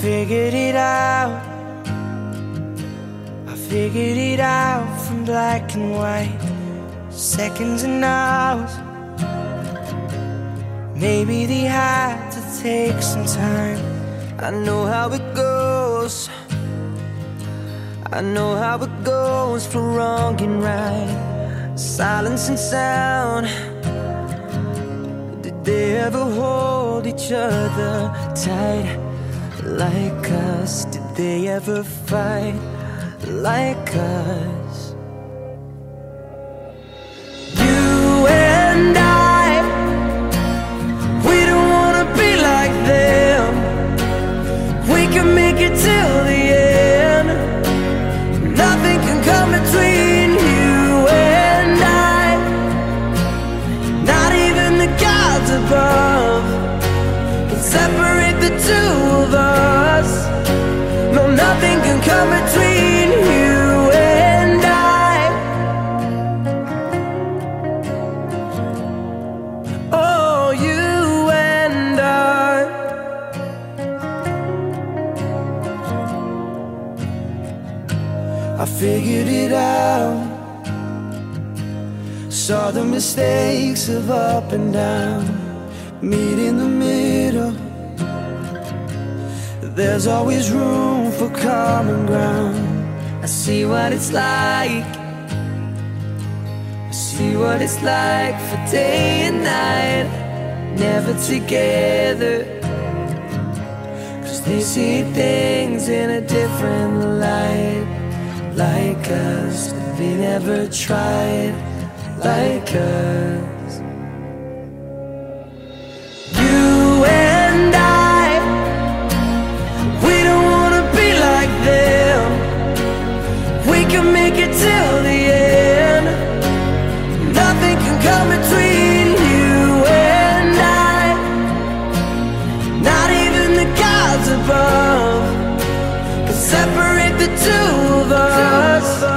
figured it out. I figured it out from black and white, seconds and hours. Maybe they had to take some time. I know how it goes. I know how it goes for wrong and right. Silence and sound. Did they ever hold each other tight like us? Did they ever fight like us? Separate the two of us. No, nothing can come between you and I. Oh, you and I. I figured it out. Saw the mistakes of up and down. Meet in the middle. There's always room for common ground. I see what it's like. I see what it's like for day and night. Never together. Cause they see things in a different light. Like us, they never tried. Like us. Separate the two of us.